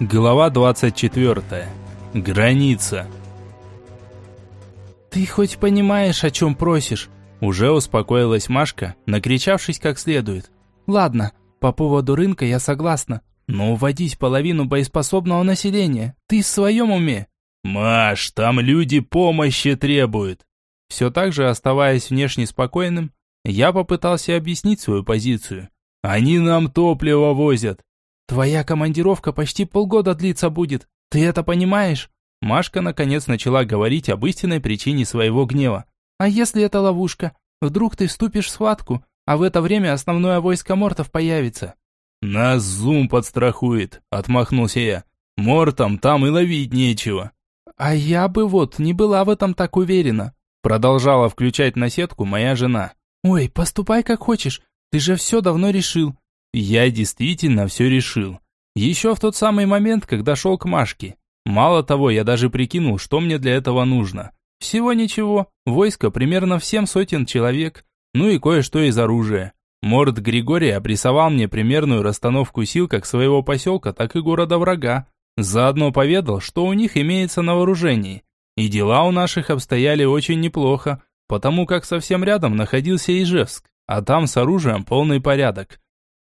Глава 24. Граница. «Ты хоть понимаешь, о чем просишь?» Уже успокоилась Машка, накричавшись как следует. «Ладно, по поводу рынка я согласна, но уводить половину боеспособного населения, ты в своем уме?» «Маш, там люди помощи требуют!» Все так же, оставаясь внешне спокойным, я попытался объяснить свою позицию. «Они нам топливо возят!» «Твоя командировка почти полгода длиться будет, ты это понимаешь?» Машка наконец начала говорить об истинной причине своего гнева. «А если это ловушка? Вдруг ты вступишь в схватку, а в это время основное войско мортов появится?» «Нас зум подстрахует», — отмахнулся я. «Мортом там и ловить нечего». «А я бы вот не была в этом так уверена», — продолжала включать на сетку моя жена. «Ой, поступай как хочешь, ты же все давно решил». Я действительно все решил. Еще в тот самый момент, когда шел к Машке. Мало того, я даже прикинул, что мне для этого нужно. Всего ничего, войско примерно в семь сотен человек, ну и кое-что из оружия. Морд Григорий обрисовал мне примерную расстановку сил как своего поселка, так и города врага. Заодно поведал, что у них имеется на вооружении. И дела у наших обстояли очень неплохо, потому как совсем рядом находился Ижевск, а там с оружием полный порядок.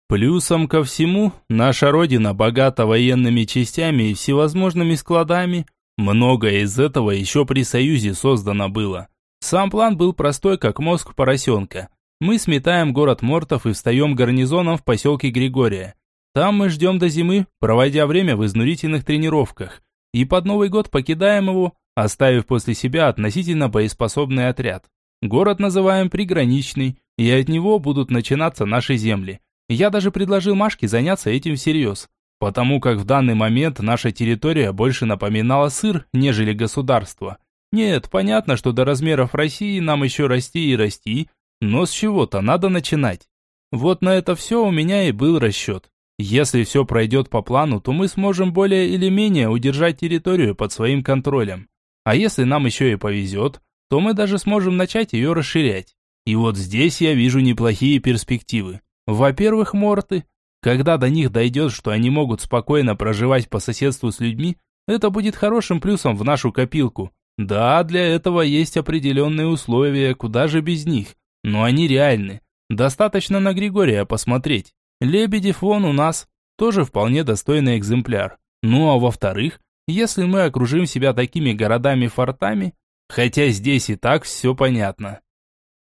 Плюсом ко всему, наша родина богата военными частями и всевозможными складами. Многое из этого еще при Союзе создано было. Сам план был простой, как мозг поросенка. Мы сметаем город Мортов и встаем гарнизоном в поселке Григория. Там мы ждем до зимы, проводя время в изнурительных тренировках. И под Новый год покидаем его, оставив после себя относительно боеспособный отряд. Город называем приграничный, и от него будут начинаться наши земли. Я даже предложил Машке заняться этим всерьез, потому как в данный момент наша территория больше напоминала сыр, нежели государство. Нет, понятно, что до размеров России нам еще расти и расти, но с чего-то надо начинать. Вот на это все у меня и был расчет. Если все пройдет по плану, то мы сможем более или менее удержать территорию под своим контролем. А если нам еще и повезет, то мы даже сможем начать ее расширять. И вот здесь я вижу неплохие перспективы. Во-первых, морты. Когда до них дойдет, что они могут спокойно проживать по соседству с людьми, это будет хорошим плюсом в нашу копилку. Да, для этого есть определенные условия, куда же без них. Но они реальны. Достаточно на Григория посмотреть. Лебедев вон у нас. Тоже вполне достойный экземпляр. Ну а во-вторых, если мы окружим себя такими городами-фортами, хотя здесь и так все понятно.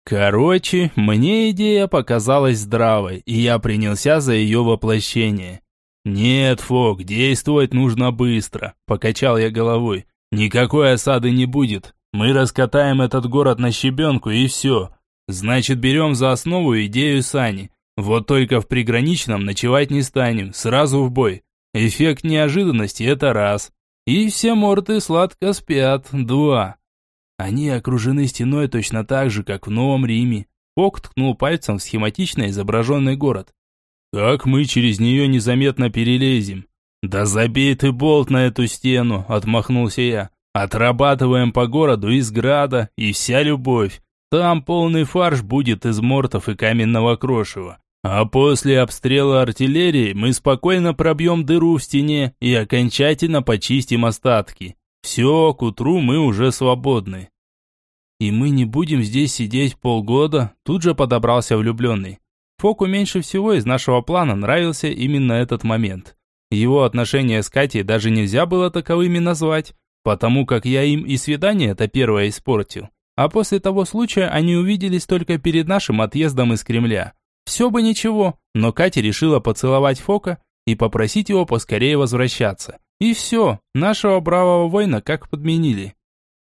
Короче, мне идея показалась здравой, и я принялся за ее воплощение. «Нет, Фок, действовать нужно быстро», – покачал я головой. «Никакой осады не будет. Мы раскатаем этот город на щебенку и все. Значит, берем за основу идею Сани. Вот только в приграничном ночевать не станем, сразу в бой. Эффект неожиданности – это раз. И все морды сладко спят – два. Они окружены стеной точно так же, как в Новом Риме. Фок ткнул пальцем в схематично изображенный город. «Как мы через нее незаметно перелезем?» «Да забей ты болт на эту стену!» – отмахнулся я. «Отрабатываем по городу из града, и вся любовь. Там полный фарш будет из мортов и каменного крошева. А после обстрела артиллерии мы спокойно пробьем дыру в стене и окончательно почистим остатки. Все, к утру мы уже свободны. И мы не будем здесь сидеть полгода, тут же подобрался влюбленный. Фоку меньше всего из нашего плана нравился именно этот момент. Его отношения с Катей даже нельзя было таковыми назвать, потому как я им и свидание это первое испортил. А после того случая они увиделись только перед нашим отъездом из Кремля. Все бы ничего, но Катя решила поцеловать Фока и попросить его поскорее возвращаться. И все, нашего бравого воина как подменили.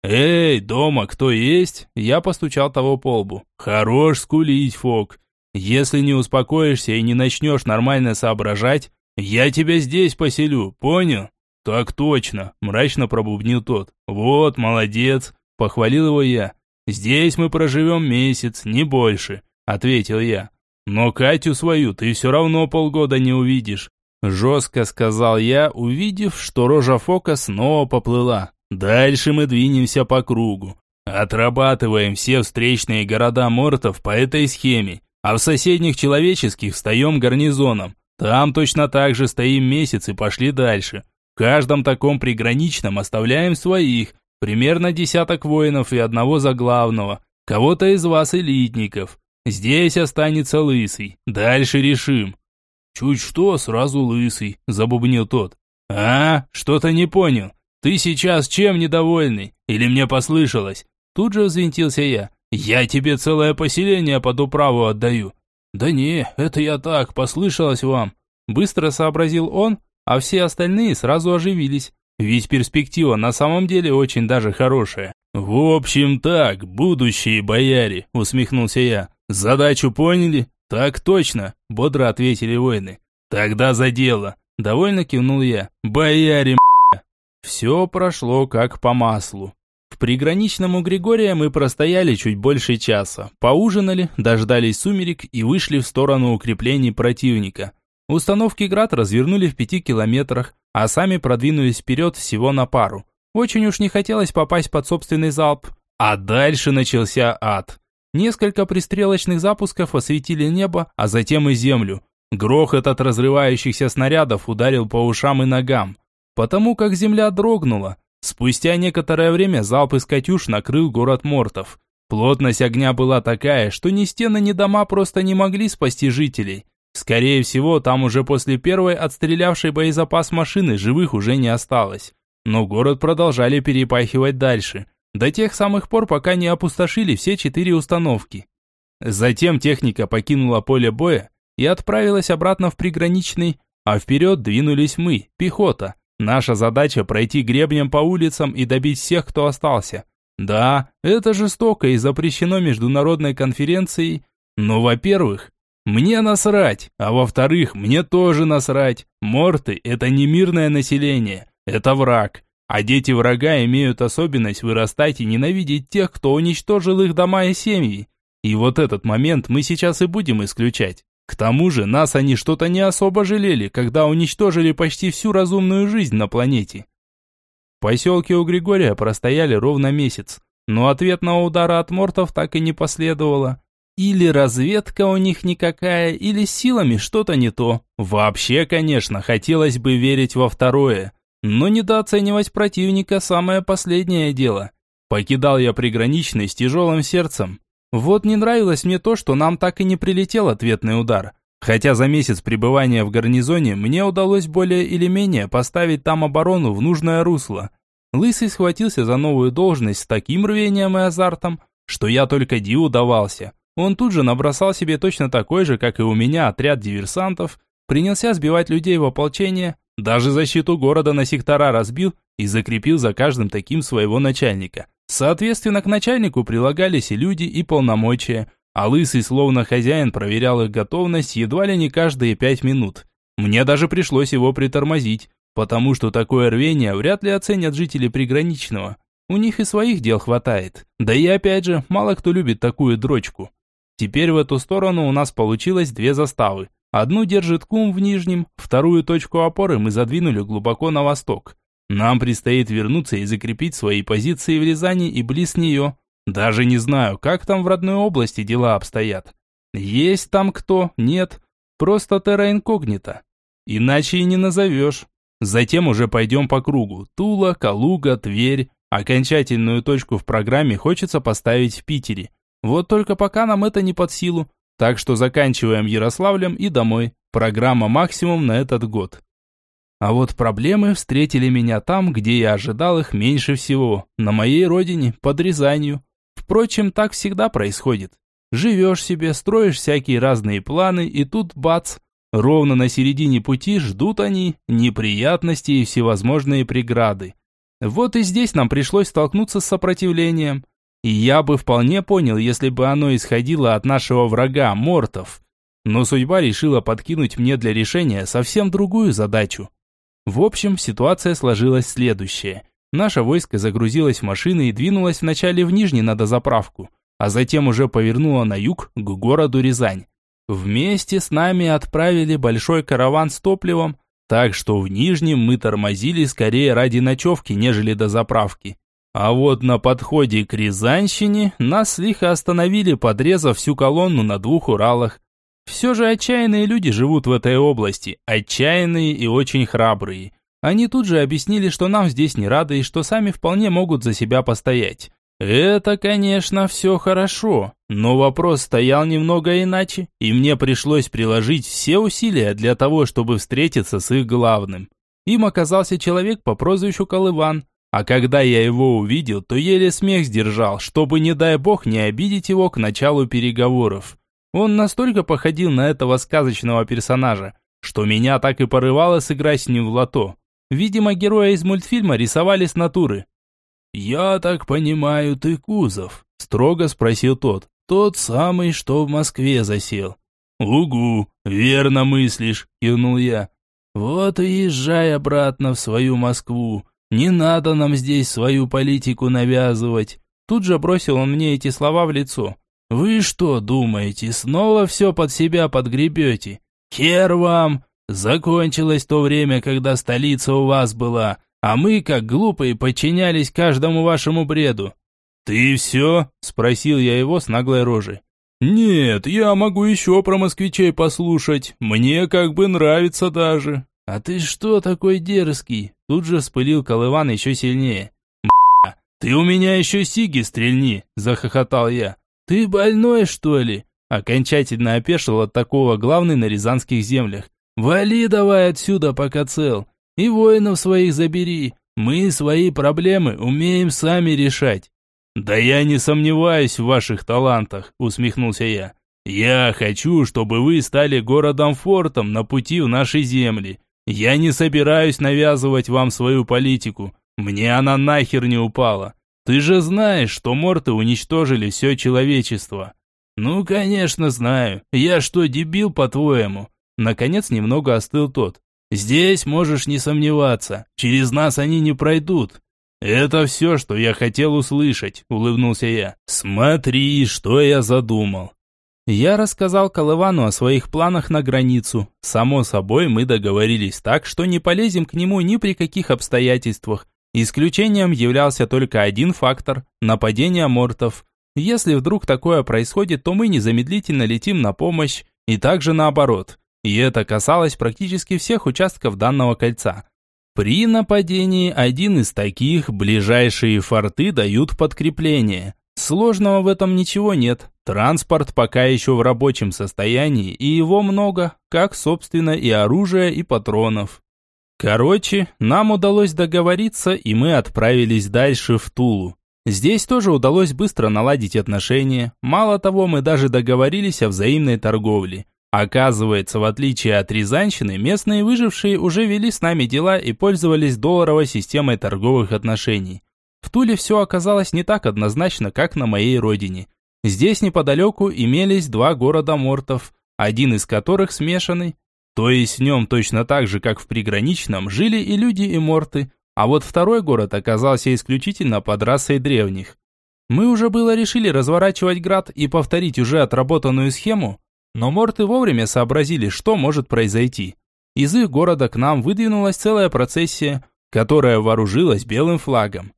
«Эй, дома кто есть?» Я постучал того по лбу. «Хорош скулить, Фок. Если не успокоишься и не начнешь нормально соображать, я тебя здесь поселю, понял?» «Так точно», – мрачно пробубнил тот. «Вот, молодец», – похвалил его я. «Здесь мы проживем месяц, не больше», – ответил я. «Но Катю свою ты все равно полгода не увидишь. Жестко сказал я, увидев, что рожа Фока снова поплыла. Дальше мы двинемся по кругу. Отрабатываем все встречные города мортов по этой схеме, а в соседних человеческих встаем гарнизоном. Там точно так же стоим месяц и пошли дальше. В каждом таком приграничном оставляем своих, примерно десяток воинов и одного заглавного, кого-то из вас элитников. Здесь останется лысый, дальше решим». «Чуть что, сразу лысый», – забубнил тот. «А, что-то не понял. Ты сейчас чем недовольный? Или мне послышалось?» Тут же взвинтился я. «Я тебе целое поселение под управу отдаю». «Да не, это я так, послышалось вам». Быстро сообразил он, а все остальные сразу оживились. Ведь перспектива на самом деле очень даже хорошая. «В общем так, будущие бояре», усмехнулся я. «Задачу поняли?» «Так точно», бодро ответили воины. «Тогда за дело», довольно кивнул я. «Бояре, Все прошло как по маслу. В приграничном у Григория мы простояли чуть больше часа, поужинали, дождались сумерек и вышли в сторону укреплений противника. Установки «Град» развернули в пяти километрах, а сами продвинулись вперед всего на пару. Очень уж не хотелось попасть под собственный залп. А дальше начался ад. Несколько пристрелочных запусков осветили небо, а затем и землю. Грохот от разрывающихся снарядов ударил по ушам и ногам. Потому как земля дрогнула, Спустя некоторое время залп из «Катюш» накрыл город Мортов. Плотность огня была такая, что ни стены, ни дома просто не могли спасти жителей. Скорее всего, там уже после первой отстрелявшей боезапас машины живых уже не осталось. Но город продолжали перепахивать дальше, до тех самых пор, пока не опустошили все четыре установки. Затем техника покинула поле боя и отправилась обратно в приграничный, а вперед двинулись мы, пехота. Наша задача пройти гребнем по улицам и добить всех, кто остался. Да, это жестоко и запрещено международной конференцией, но, во-первых, мне насрать, а во-вторых, мне тоже насрать. Морты – это не мирное население, это враг. А дети врага имеют особенность вырастать и ненавидеть тех, кто уничтожил их дома и семьи. И вот этот момент мы сейчас и будем исключать. К тому же нас они что-то не особо жалели, когда уничтожили почти всю разумную жизнь на планете. В поселке у Григория простояли ровно месяц, но ответного удара от мортов так и не последовало. Или разведка у них никакая, или силами что-то не то. Вообще, конечно, хотелось бы верить во второе, но недооценивать противника самое последнее дело. Покидал я приграничный с тяжелым сердцем, вот не нравилось мне то, что нам так и не прилетел ответный удар. Хотя за месяц пребывания в гарнизоне мне удалось более или менее поставить там оборону в нужное русло. Лысый схватился за новую должность с таким рвением и азартом, что я только диву давался. Он тут же набросал себе точно такой же, как и у меня, отряд диверсантов, принялся сбивать людей в ополчение, даже защиту города на сектора разбил и закрепил за каждым таким своего начальника. Соответственно, к начальнику прилагались и люди, и полномочия, а Лысый, словно хозяин, проверял их готовность едва ли не каждые пять минут. Мне даже пришлось его притормозить, потому что такое рвение вряд ли оценят жители приграничного. У них и своих дел хватает. Да и опять же, мало кто любит такую дрочку. Теперь в эту сторону у нас получилось две заставы. Одну держит Кум в Нижнем, вторую точку опоры мы задвинули глубоко на восток. Нам предстоит вернуться и закрепить свои позиции в Рязани и близ нее. Даже не знаю, как там в родной области дела обстоят. Есть там кто? Нет. Просто терра инкогнита. Иначе и не назовешь. Затем уже пойдем по кругу. Тула, Калуга, Тверь. Окончательную точку в программе хочется поставить в Питере. Вот только пока нам это не под силу. Так что заканчиваем Ярославлем и домой. Программа максимум на этот год. А вот проблемы встретили меня там, где я ожидал их меньше всего, на моей родине, под Рязанью. Впрочем, так всегда происходит. Живешь себе, строишь всякие разные планы, и тут бац, ровно на середине пути ждут они неприятности и всевозможные преграды. Вот и здесь нам пришлось столкнуться с сопротивлением. И я бы вполне понял, если бы оно исходило от нашего врага, Мортов. Но судьба решила подкинуть мне для решения совсем другую задачу. В общем, ситуация сложилась следующая. Наше войско загрузилось в машины и двинулось вначале в Нижний на дозаправку, а затем уже повернуло на юг к городу Рязань. Вместе с нами отправили большой караван с топливом, так что в Нижнем мы тормозили скорее ради ночевки, нежели до заправки. А вот на подходе к Рязанщине нас лихо остановили, подрезав всю колонну на двух Уралах. Все же отчаянные люди живут в этой области, отчаянные и очень храбрые. Они тут же объяснили, что нам здесь не рады и что сами вполне могут за себя постоять. Это, конечно, все хорошо, но вопрос стоял немного иначе, и мне пришлось приложить все усилия для того, чтобы встретиться с их главным. Им оказался человек по прозвищу Колыван, а когда я его увидел, то еле смех сдержал, чтобы, не дай бог, не обидеть его к началу переговоров. Он настолько походил на этого сказочного персонажа, что меня так и порывало сыграть с ним в лото. Видимо, героя из мультфильма рисовали с натуры. «Я так понимаю, ты Кузов?» – строго спросил тот. «Тот самый, что в Москве засел». «Угу, верно мыслишь», – кивнул я. «Вот и езжай обратно в свою Москву. Не надо нам здесь свою политику навязывать». Тут же бросил он мне эти слова в лицо. «Вы что думаете, снова все под себя подгребете? Хер вам! Закончилось то время, когда столица у вас была, а мы, как глупые, подчинялись каждому вашему бреду. «Ты все?» – спросил я его с наглой рожей. «Нет, я могу еще про москвичей послушать. Мне как бы нравится даже». «А ты что такой дерзкий?» Тут же вспылил Колыван еще сильнее. «Б***ь, ты у меня еще сиги стрельни!» – захохотал я. «Ты больной, что ли?» Окончательно опешил от такого главный на рязанских землях. «Вали давай отсюда, пока цел. И воинов своих забери. Мы свои проблемы умеем сами решать». «Да я не сомневаюсь в ваших талантах», – усмехнулся я. «Я хочу, чтобы вы стали городом-фортом на пути в наши земли. Я не собираюсь навязывать вам свою политику. Мне она нахер не упала. Ты же знаешь, что морты уничтожили все человечество». «Ну, конечно, знаю. Я что, дебил, по-твоему?» Наконец немного остыл тот. Здесь можешь не сомневаться, через нас они не пройдут. Это все, что я хотел услышать, улыбнулся я. Смотри, что я задумал. Я рассказал Колывану о своих планах на границу. Само собой, мы договорились так, что не полезем к нему ни при каких обстоятельствах. Исключением являлся только один фактор – нападение мортов. Если вдруг такое происходит, то мы незамедлительно летим на помощь, и также наоборот – и это касалось практически всех участков данного кольца. При нападении один из таких ближайшие форты дают подкрепление. Сложного в этом ничего нет. Транспорт пока еще в рабочем состоянии, и его много, как, собственно, и оружия, и патронов. Короче, нам удалось договориться, и мы отправились дальше в Тулу. Здесь тоже удалось быстро наладить отношения. Мало того, мы даже договорились о взаимной торговле. Оказывается, в отличие от Рязанщины, местные выжившие уже вели с нами дела и пользовались долларовой системой торговых отношений. В Туле все оказалось не так однозначно, как на моей родине. Здесь неподалеку имелись два города мортов, один из которых смешанный. То есть в нем точно так же, как в приграничном, жили и люди, и морты, а вот второй город оказался исключительно под расой древних. Мы уже было решили разворачивать град и повторить уже отработанную схему, но морты вовремя сообразили, что может произойти. Из их города к нам выдвинулась целая процессия, которая вооружилась белым флагом.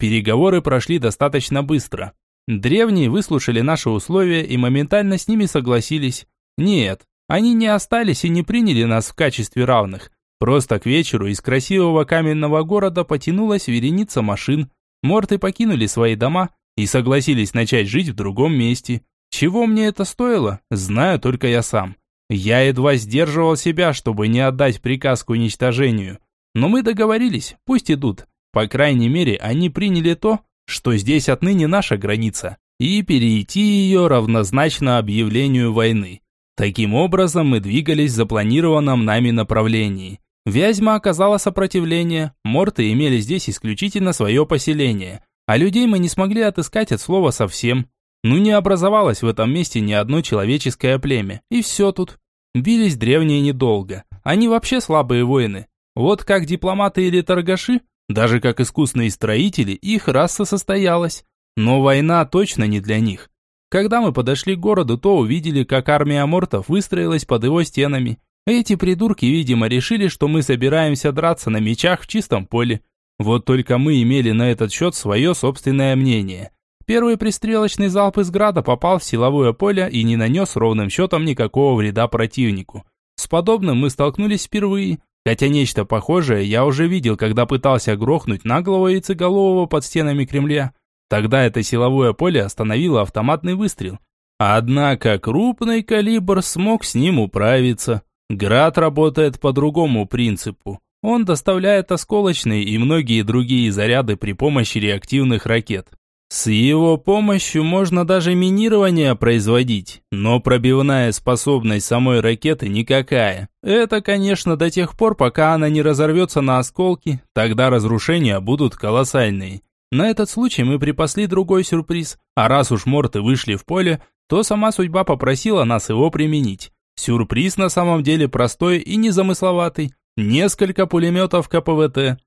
Переговоры прошли достаточно быстро. Древние выслушали наши условия и моментально с ними согласились. Нет, они не остались и не приняли нас в качестве равных. Просто к вечеру из красивого каменного города потянулась вереница машин. Морты покинули свои дома и согласились начать жить в другом месте. Чего мне это стоило, знаю только я сам. Я едва сдерживал себя, чтобы не отдать приказ к уничтожению. Но мы договорились, пусть идут. По крайней мере, они приняли то, что здесь отныне наша граница, и перейти ее равнозначно объявлению войны. Таким образом, мы двигались в запланированном нами направлении. Вязьма оказала сопротивление, морты имели здесь исключительно свое поселение, а людей мы не смогли отыскать от слова совсем. Ну не образовалось в этом месте ни одно человеческое племя. И все тут. Бились древние недолго. Они вообще слабые воины. Вот как дипломаты или торгаши, даже как искусные строители, их раса состоялась. Но война точно не для них. Когда мы подошли к городу, то увидели, как армия мортов выстроилась под его стенами. Эти придурки, видимо, решили, что мы собираемся драться на мечах в чистом поле. Вот только мы имели на этот счет свое собственное мнение. Первый пристрелочный залп из града попал в силовое поле и не нанес ровным счетом никакого вреда противнику. С подобным мы столкнулись впервые, Хотя нечто похожее я уже видел, когда пытался грохнуть наглого яйцеголового под стенами Кремля. Тогда это силовое поле остановило автоматный выстрел. Однако крупный калибр смог с ним управиться. Град работает по другому принципу. Он доставляет осколочные и многие другие заряды при помощи реактивных ракет. С его помощью можно даже минирование производить, но пробивная способность самой ракеты никакая. Это, конечно, до тех пор, пока она не разорвется на осколки, тогда разрушения будут колоссальные. На этот случай мы припасли другой сюрприз, а раз уж морты вышли в поле, то сама судьба попросила нас его применить. Сюрприз на самом деле простой и незамысловатый. Несколько пулеметов КПВТ.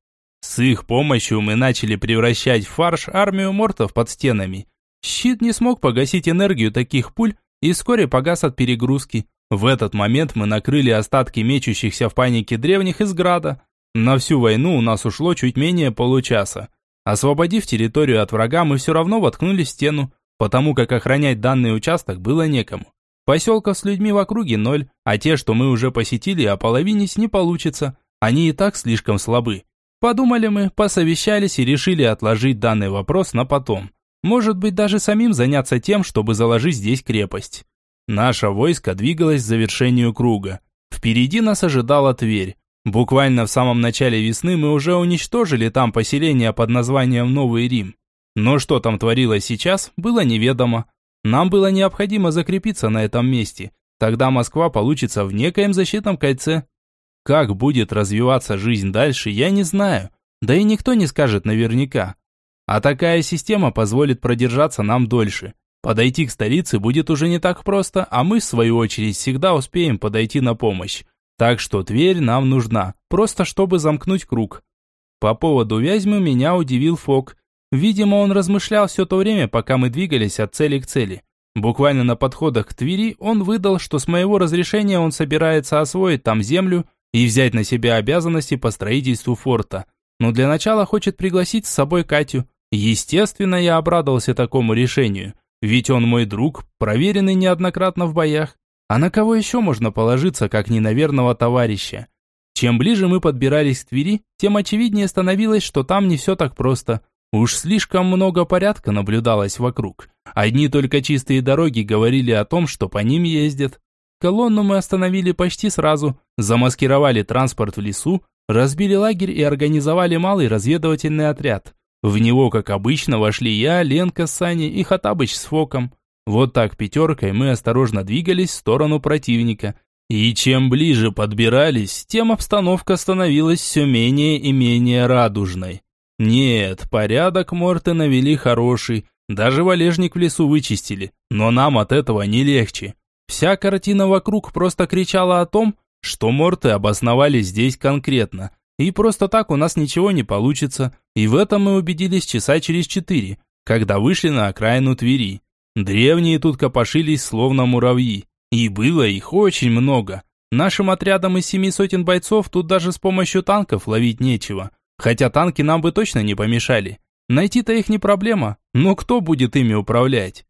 С их помощью мы начали превращать в фарш армию мортов под стенами. Щит не смог погасить энергию таких пуль и вскоре погас от перегрузки. В этот момент мы накрыли остатки мечущихся в панике древних из града. На всю войну у нас ушло чуть менее получаса. Освободив территорию от врага, мы все равно воткнули стену, потому как охранять данный участок было некому. Поселков с людьми в округе ноль, а те, что мы уже посетили, ополовинить не получится. Они и так слишком слабы. Подумали мы, посовещались и решили отложить данный вопрос на потом. Может быть, даже самим заняться тем, чтобы заложить здесь крепость. Наше войско двигалось к завершению круга. Впереди нас ожидала Тверь. Буквально в самом начале весны мы уже уничтожили там поселение под названием Новый Рим. Но что там творилось сейчас, было неведомо. Нам было необходимо закрепиться на этом месте. Тогда Москва получится в некоем защитном кольце. Как будет развиваться жизнь дальше, я не знаю. Да и никто не скажет наверняка. А такая система позволит продержаться нам дольше. Подойти к столице будет уже не так просто, а мы, в свою очередь, всегда успеем подойти на помощь. Так что Тверь нам нужна, просто чтобы замкнуть круг. По поводу Вязьмы меня удивил Фок. Видимо, он размышлял все то время, пока мы двигались от цели к цели. Буквально на подходах к Твери он выдал, что с моего разрешения он собирается освоить там землю и взять на себя обязанности по строительству форта. Но для начала хочет пригласить с собой Катю. Естественно, я обрадовался такому решению, ведь он мой друг, проверенный неоднократно в боях. А на кого еще можно положиться, как не на верного товарища? Чем ближе мы подбирались к Твери, тем очевиднее становилось, что там не все так просто. Уж слишком много порядка наблюдалось вокруг. Одни только чистые дороги говорили о том, что по ним ездят. Колонну мы остановили почти сразу, замаскировали транспорт в лесу, разбили лагерь и организовали малый разведывательный отряд. В него, как обычно, вошли я, Ленка с Саней и Хатабыч с Фоком. Вот так пятеркой мы осторожно двигались в сторону противника. И чем ближе подбирались, тем обстановка становилась все менее и менее радужной. Нет, порядок морты навели хороший, даже валежник в лесу вычистили, но нам от этого не легче. Вся картина вокруг просто кричала о том, что морты обосновались здесь конкретно, и просто так у нас ничего не получится, и в этом мы убедились часа через четыре, когда вышли на окраину Твери. Древние тут копошились словно муравьи, и было их очень много. Нашим отрядом из семи сотен бойцов тут даже с помощью танков ловить нечего, хотя танки нам бы точно не помешали. Найти-то их не проблема, но кто будет ими управлять?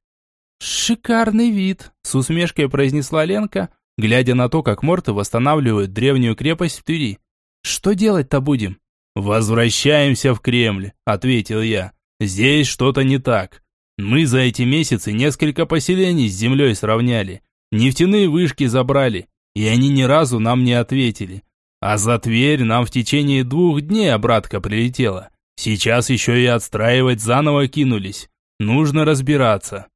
«Шикарный вид», – с усмешкой произнесла Ленка, глядя на то, как морты восстанавливают древнюю крепость в Твери. «Что делать-то будем?» «Возвращаемся в Кремль», – ответил я. «Здесь что-то не так. Мы за эти месяцы несколько поселений с землей сравняли, нефтяные вышки забрали, и они ни разу нам не ответили. А за Тверь нам в течение двух дней обратка прилетела. Сейчас еще и отстраивать заново кинулись. Нужно разбираться.